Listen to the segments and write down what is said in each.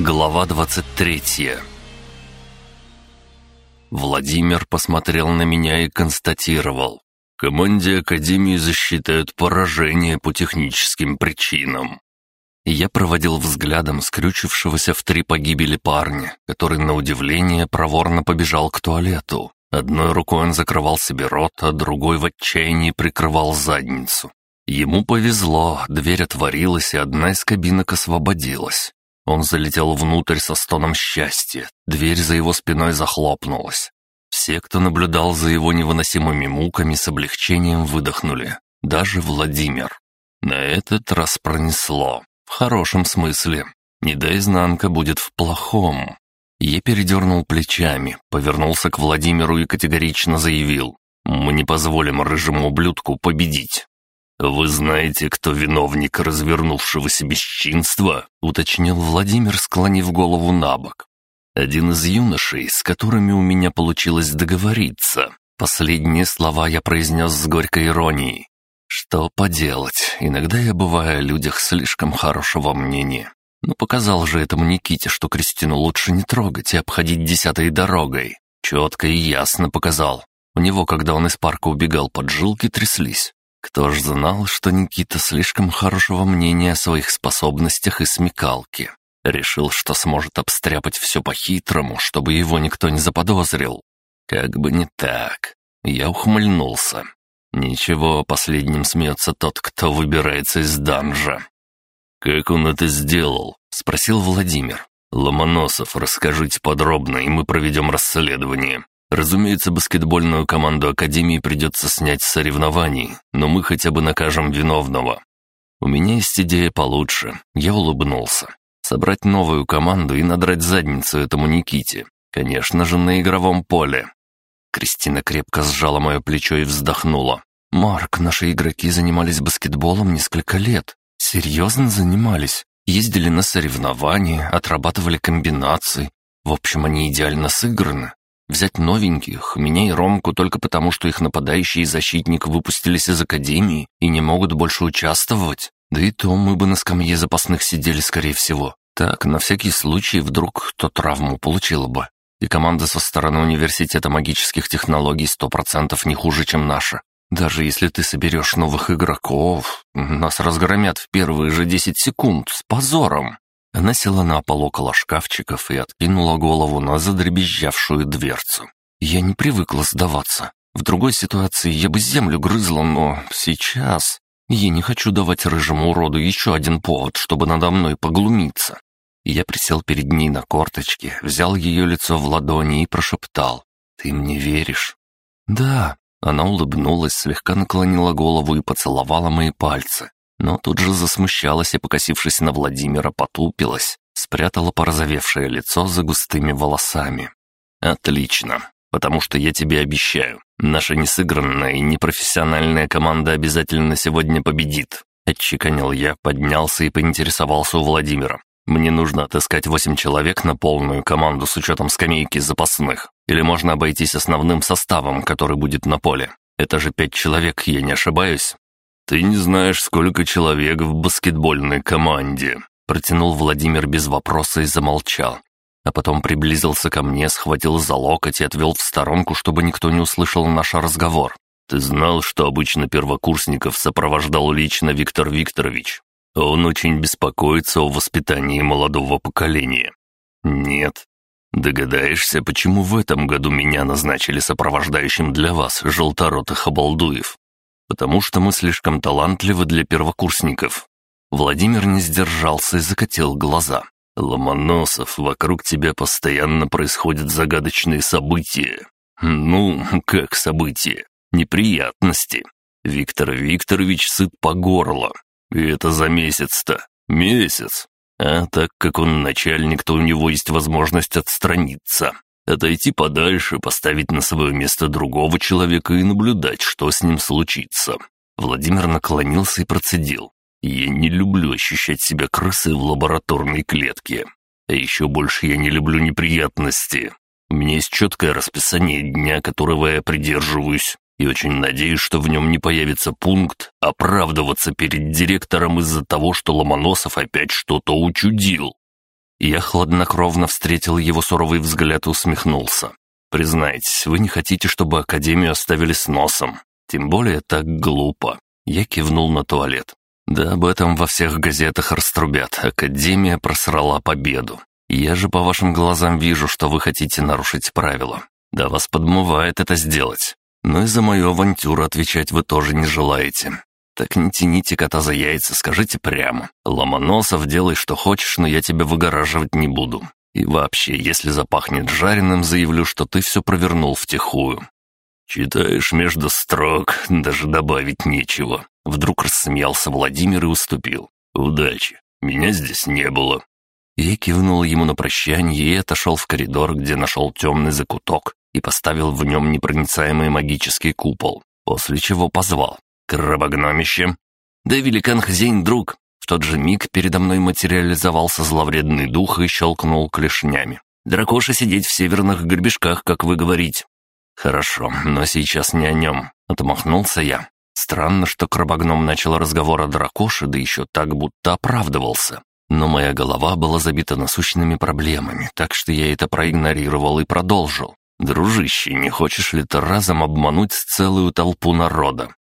Глава 23 Владимир посмотрел на меня и констатировал. Команде Академии засчитают поражение по техническим причинам. Я проводил взглядом скрючившегося в три погибели парня, который, на удивление, проворно побежал к туалету. Одной рукой он закрывал себе рот, а другой в отчаянии прикрывал задницу. Ему повезло, дверь отворилась, и одна из кабинок освободилась. Он залетел внутрь со стоном счастья, дверь за его спиной захлопнулась. Все, кто наблюдал за его невыносимыми муками, с облегчением выдохнули. Даже Владимир. На этот раз пронесло. В хорошем смысле. Не до изнанка будет в плохом. Я передернул плечами, повернулся к Владимиру и категорично заявил. «Мы не позволим рыжему ублюдку победить. «Вы знаете, кто виновник развернувшегося бесчинства?» — уточнил Владимир, склонив голову на бок. «Один из юношей, с которыми у меня получилось договориться. Последние слова я произнес с горькой иронией. Что поделать, иногда я бываю о людях слишком хорошего мнения. Но показал же этому Никите, что Кристину лучше не трогать и обходить десятой дорогой. Четко и ясно показал. У него, когда он из парка убегал, поджилки тряслись. Кто ж знал, что Никита слишком хорошего мнения о своих способностях и смекалке. Решил, что сможет обстряпать все по-хитрому, чтобы его никто не заподозрил. Как бы не так. Я ухмыльнулся. Ничего, последним смеется тот, кто выбирается из данжа. «Как он это сделал?» — спросил Владимир. «Ломоносов, расскажите подробно, и мы проведем расследование. Разумеется, баскетбольную команду Академии придется снять с соревнований, но мы хотя бы накажем виновного. У меня есть идея получше. Я улыбнулся. Собрать новую команду и надрать задницу этому Никите. Конечно же, на игровом поле. Кристина крепко сжала мое плечо и вздохнула. «Марк, наши игроки занимались баскетболом несколько лет. Серьезно занимались. Ездили на соревнования, отрабатывали комбинации. В общем, они идеально сыграны. Взять новеньких, меня и Ромку только потому, что их нападающий и защитник выпустились из академии и не могут больше участвовать. Да и то мы бы на скамье запасных сидели, скорее всего. Так, на всякий случай, вдруг кто травму получил бы. И команда со стороны университета магических технологий сто процентов не хуже, чем наша. Даже если ты соберешь новых игроков, нас разгромят в первые же десять секунд с позором. Она села на пол около шкафчиков и откинула голову на задребезжавшую дверцу. Я не привыкла сдаваться. В другой ситуации я бы землю грызла, но сейчас... Я не хочу давать рыжему уроду еще один повод, чтобы надо мной поглумиться. Я присел перед ней на корточке, взял ее лицо в ладони и прошептал. «Ты мне веришь?» «Да». Она улыбнулась, слегка наклонила голову и поцеловала мои пальцы но тут же засмущалась и, покосившись на Владимира, потупилась, спрятала порозовевшее лицо за густыми волосами. «Отлично, потому что я тебе обещаю, наша несыгранная и непрофессиональная команда обязательно сегодня победит», отчеканил я, поднялся и поинтересовался у Владимира. «Мне нужно отыскать восемь человек на полную команду с учетом скамейки запасных, или можно обойтись основным составом, который будет на поле. Это же пять человек, я не ошибаюсь?» «Ты не знаешь, сколько человек в баскетбольной команде», протянул Владимир без вопроса и замолчал. А потом приблизился ко мне, схватил за локоть и отвел в сторонку, чтобы никто не услышал наш разговор. «Ты знал, что обычно первокурсников сопровождал лично Виктор Викторович? Он очень беспокоится о воспитании молодого поколения». «Нет». «Догадаешься, почему в этом году меня назначили сопровождающим для вас, желторотых обалдуев?» Потому что мы слишком талантливы для первокурсников». Владимир не сдержался и закатил глаза. «Ломоносов, вокруг тебя постоянно происходят загадочные события». «Ну, как события? Неприятности. Виктор Викторович сыт по горло. И это за месяц-то. Месяц. А так как он начальник, то у него есть возможность отстраниться. Отойти подальше, поставить на свое место другого человека и наблюдать, что с ним случится. Владимир наклонился и процедил. «Я не люблю ощущать себя крысой в лабораторной клетке. А еще больше я не люблю неприятности. У меня есть четкое расписание дня, которого я придерживаюсь, и очень надеюсь, что в нем не появится пункт оправдываться перед директором из-за того, что Ломоносов опять что-то учудил. Я хладнокровно встретил его суровый взгляд и усмехнулся. «Признайтесь, вы не хотите, чтобы Академию оставили с носом. Тем более так глупо». Я кивнул на туалет. «Да об этом во всех газетах раструбят. Академия просрала победу. Я же по вашим глазам вижу, что вы хотите нарушить правила. Да вас подмывает это сделать. Но и за мою авантюру отвечать вы тоже не желаете. Так не тяните кота за яйца, скажите прямо. Ломоносов, делай что хочешь, но я тебя выгораживать не буду. И вообще, если запахнет жареным, заявлю, что ты все провернул втихую». «Читаешь между строк, даже добавить нечего». Вдруг рассмеялся Владимир и уступил. «Удачи. Меня здесь не было». Я кивнул ему на прощание и отошел в коридор, где нашел темный закуток и поставил в нем непроницаемый магический купол, после чего позвал. «Крабогномище!» «Да великан хозяин, друг!» В тот же миг передо мной материализовался зловредный дух и щелкнул клешнями. «Дракоша сидеть в северных гребешках, как вы говорите». «Хорошо, но сейчас не о нем», — отмахнулся я. Странно, что крабогном начал разговор о дракоше, да еще так, будто оправдывался. Но моя голова была забита насущными проблемами, так что я это проигнорировал и продолжил. «Дружище, не хочешь ли ты разом обмануть целую толпу народа?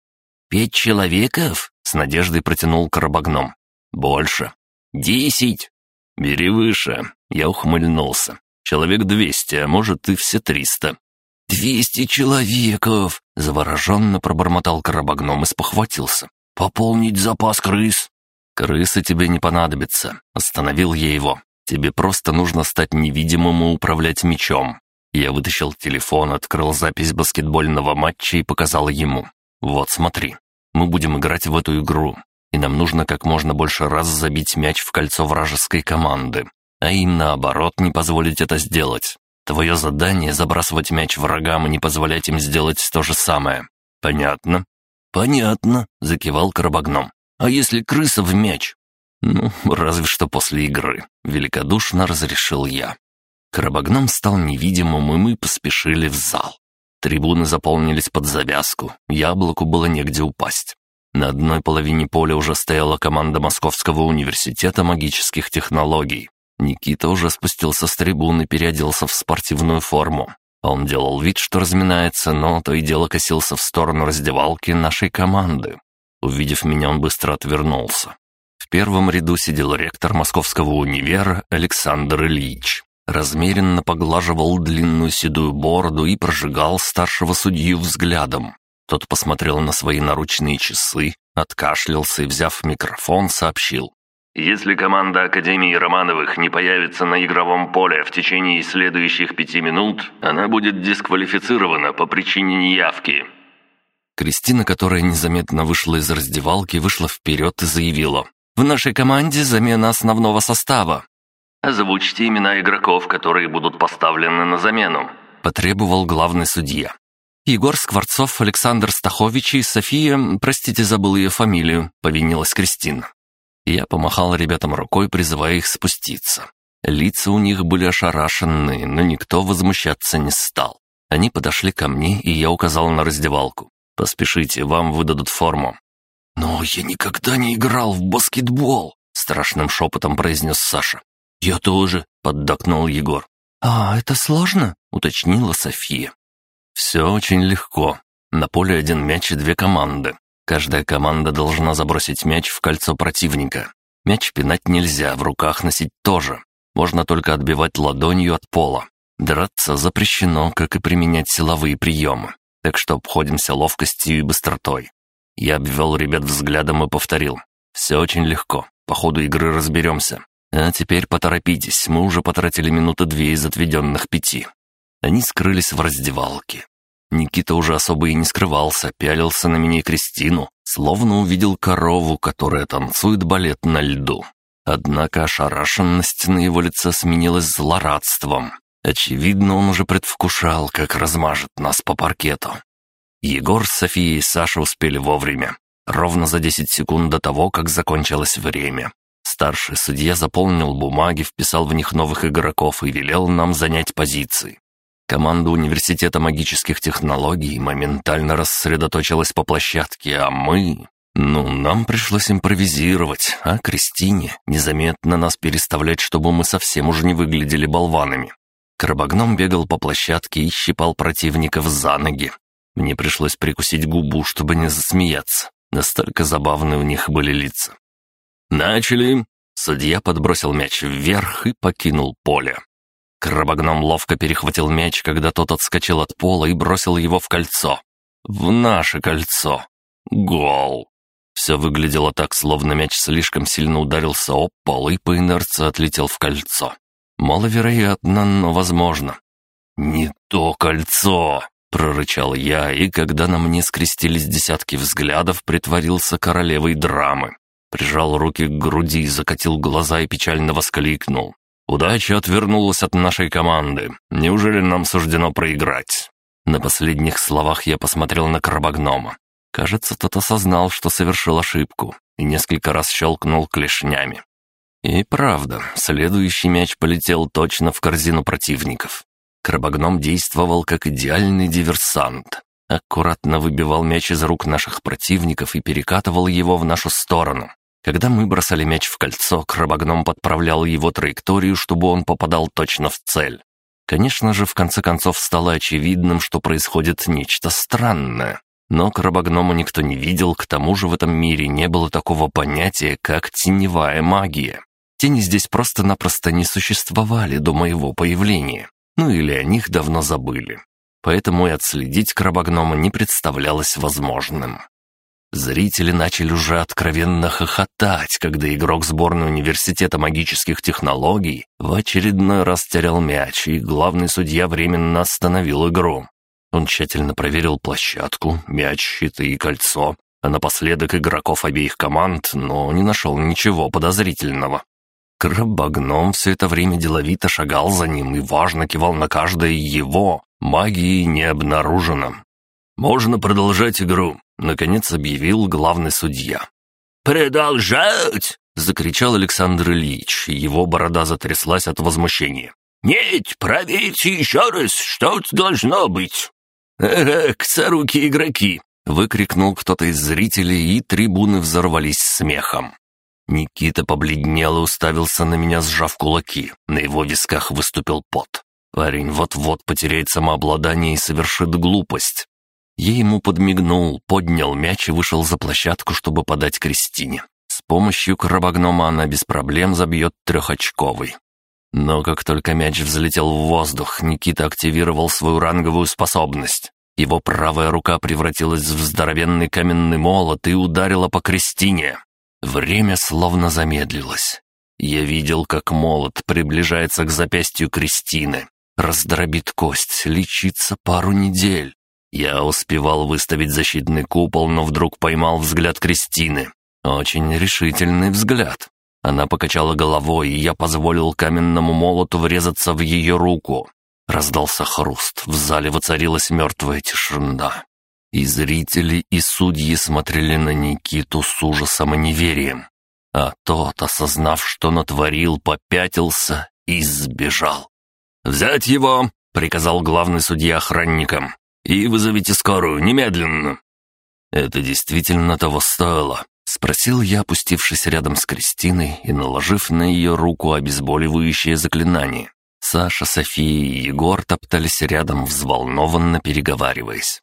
«Пять человеков?» — с надеждой протянул коробогном. «Больше». «Десять». «Бери выше». Я ухмыльнулся. «Человек двести, а может и все триста». «Двести человеков!» — завороженно пробормотал коробогном и спохватился. «Пополнить запас крыс!» «Крысы тебе не понадобятся», — остановил я его. «Тебе просто нужно стать невидимым и управлять мечом». Я вытащил телефон, открыл запись баскетбольного матча и показал ему. «Вот, смотри, мы будем играть в эту игру, и нам нужно как можно больше раз забить мяч в кольцо вражеской команды, а им, наоборот, не позволить это сделать. Твое задание — забрасывать мяч врагам и не позволять им сделать то же самое. Понятно?» «Понятно», — закивал Карабагном. «А если крыса в мяч?» «Ну, разве что после игры», — великодушно разрешил я. Карабагном стал невидимым, и мы поспешили в зал. Трибуны заполнились под завязку, яблоку было негде упасть. На одной половине поля уже стояла команда Московского университета магических технологий. Никита уже спустился с трибуны и переоделся в спортивную форму. Он делал вид, что разминается, но то и дело косился в сторону раздевалки нашей команды. Увидев меня, он быстро отвернулся. В первом ряду сидел ректор Московского универа Александр Ильич размеренно поглаживал длинную седую бороду и прожигал старшего судью взглядом. Тот посмотрел на свои наручные часы, откашлялся и, взяв микрофон, сообщил. «Если команда Академии Романовых не появится на игровом поле в течение следующих пяти минут, она будет дисквалифицирована по причине неявки». Кристина, которая незаметно вышла из раздевалки, вышла вперед и заявила. «В нашей команде замена основного состава. «Озвучьте имена игроков, которые будут поставлены на замену», — потребовал главный судья. «Егор Скворцов, Александр Стахович и София, простите, забыл ее фамилию», — повинилась Кристина. Я помахал ребятам рукой, призывая их спуститься. Лица у них были ошарашенные, но никто возмущаться не стал. Они подошли ко мне, и я указал на раздевалку. «Поспешите, вам выдадут форму». «Но я никогда не играл в баскетбол», — страшным шепотом произнес Саша. «Я тоже», — поддакнул Егор. «А, это сложно?» — уточнила София. «Все очень легко. На поле один мяч и две команды. Каждая команда должна забросить мяч в кольцо противника. Мяч пинать нельзя, в руках носить тоже. Можно только отбивать ладонью от пола. Драться запрещено, как и применять силовые приемы. Так что обходимся ловкостью и быстротой. Я обвел ребят взглядом и повторил. Все очень легко. По ходу игры разберемся. А теперь поторопитесь, мы уже потратили минуты две из отведенных пяти. Они скрылись в раздевалке. Никита уже особо и не скрывался, пялился на меня и Кристину, словно увидел корову, которая танцует балет на льду. Однако ошарашенность на его лице сменилась злорадством. Очевидно, он уже предвкушал, как размажет нас по паркету. Егор, София и Саша успели вовремя, ровно за 10 секунд до того, как закончилось время. Старший судья заполнил бумаги, вписал в них новых игроков и велел нам занять позиции. Команда Университета магических технологий моментально рассредоточилась по площадке, а мы... Ну, нам пришлось импровизировать, а Кристине незаметно нас переставлять, чтобы мы совсем уже не выглядели болванами. Крабогном бегал по площадке и щипал противников за ноги. Мне пришлось прикусить губу, чтобы не засмеяться. Настолько забавные у них были лица. «Начали!» Судья подбросил мяч вверх и покинул поле. Крабогном ловко перехватил мяч, когда тот отскочил от пола и бросил его в кольцо. В наше кольцо. Гол. Все выглядело так, словно мяч слишком сильно ударился об пол и по инерции отлетел в кольцо. Маловероятно, но возможно. «Не то кольцо!» — прорычал я, и когда на мне скрестились десятки взглядов, притворился королевой драмы. Прижал руки к груди, закатил глаза и печально воскликнул. «Удача отвернулась от нашей команды. Неужели нам суждено проиграть?» На последних словах я посмотрел на крабогнома. Кажется, тот осознал, что совершил ошибку, и несколько раз щелкнул клешнями. И правда, следующий мяч полетел точно в корзину противников. Крабогном действовал как идеальный диверсант. Аккуратно выбивал мяч из рук наших противников и перекатывал его в нашу сторону. Когда мы бросали мяч в кольцо, крабогном подправлял его траекторию, чтобы он попадал точно в цель. Конечно же, в конце концов стало очевидным, что происходит нечто странное. Но крабогному никто не видел, к тому же в этом мире не было такого понятия, как теневая магия. Тени здесь просто-напросто не существовали до моего появления. Ну или о них давно забыли. Поэтому и отследить крабогнома не представлялось возможным. Зрители начали уже откровенно хохотать, когда игрок сборной университета магических технологий в очередной раз терял мяч, и главный судья временно остановил игру. Он тщательно проверил площадку, мяч, щиты и кольцо, а напоследок игроков обеих команд, но не нашел ничего подозрительного. Крабогном все это время деловито шагал за ним и важно кивал на каждое его. Магии не обнаружено. «Можно продолжать игру», — наконец объявил главный судья. «Продолжать!» — закричал Александр Ильич, и его борода затряслась от возмущения. «Нет, проверьте еще раз, что тут должно быть!» «Ага, кцаруки игроки!» — выкрикнул кто-то из зрителей, и трибуны взорвались смехом. Никита побледнел и уставился на меня, сжав кулаки. На его висках выступил пот. Парень вот-вот потеряет самообладание и совершит глупость. Я ему подмигнул, поднял мяч и вышел за площадку, чтобы подать Кристине. С помощью крабогнома она без проблем забьет трехочковый. Но как только мяч взлетел в воздух, Никита активировал свою ранговую способность. Его правая рука превратилась в здоровенный каменный молот и ударила по Кристине. Время словно замедлилось. Я видел, как молот приближается к запястью Кристины. Раздробит кость, лечится пару недель. Я успевал выставить защитный купол, но вдруг поймал взгляд Кристины. Очень решительный взгляд. Она покачала головой, и я позволил каменному молоту врезаться в ее руку. Раздался хруст, в зале воцарилась мертвая тишина. И зрители, и судьи смотрели на Никиту с ужасом и неверием. А тот, осознав, что натворил, попятился и сбежал. «Взять его!» — приказал главный судья охранникам. «И вызовите скорую, немедленно!» «Это действительно того стоило?» — спросил я, опустившись рядом с Кристиной и наложив на ее руку обезболивающее заклинание. Саша, София и Егор топтались рядом, взволнованно переговариваясь.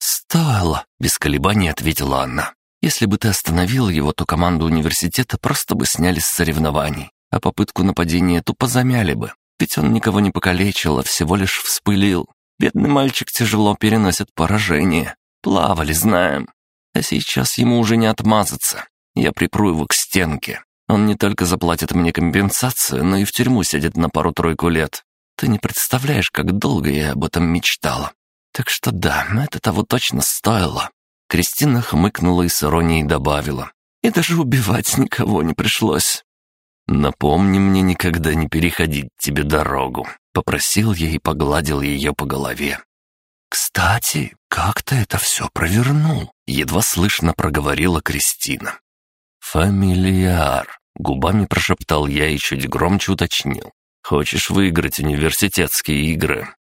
«Стоило», — без колебаний ответила она. «Если бы ты остановил его, то команду университета просто бы сняли с соревнований, а попытку нападения тупо замяли бы. Ведь он никого не покалечил, а всего лишь вспылил. Бедный мальчик тяжело переносит поражение. Плавали, знаем. А сейчас ему уже не отмазаться. Я припру его к стенке. Он не только заплатит мне компенсацию, но и в тюрьму сядет на пару-тройку лет. Ты не представляешь, как долго я об этом мечтала. Так что да, это того точно стоило. Кристина хмыкнула и с иронией добавила. И даже убивать никого не пришлось. «Напомни мне никогда не переходить тебе дорогу», — попросил я и погладил ее по голове. «Кстати, как ты это все провернул?» — едва слышно проговорила Кристина. «Фамильяр», — губами прошептал я и чуть громче уточнил. «Хочешь выиграть университетские игры?»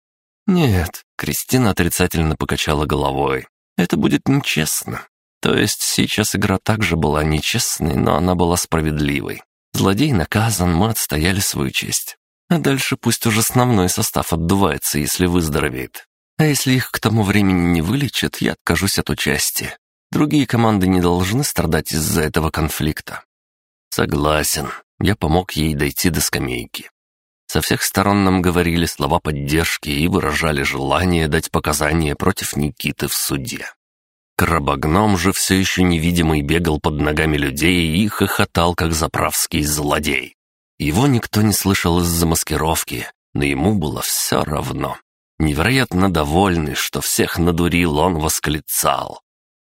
«Нет», — Кристина отрицательно покачала головой. «Это будет нечестно. То есть сейчас игра также была нечестной, но она была справедливой. Злодей наказан, мы отстояли свою честь. А дальше пусть уже основной состав отдувается, если выздоровеет. А если их к тому времени не вылечат, я откажусь от участия. Другие команды не должны страдать из-за этого конфликта. Согласен. Я помог ей дойти до скамейки. Со всех сторон нам говорили слова поддержки и выражали желание дать показания против Никиты в суде. Крабогном же все еще невидимый бегал под ногами людей и хохотал, как заправский злодей. Его никто не слышал из-за маскировки, но ему было все равно. Невероятно довольный, что всех надурил, он восклицал.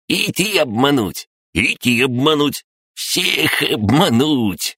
«Идти обмануть! Идти обмануть! Всех обмануть!»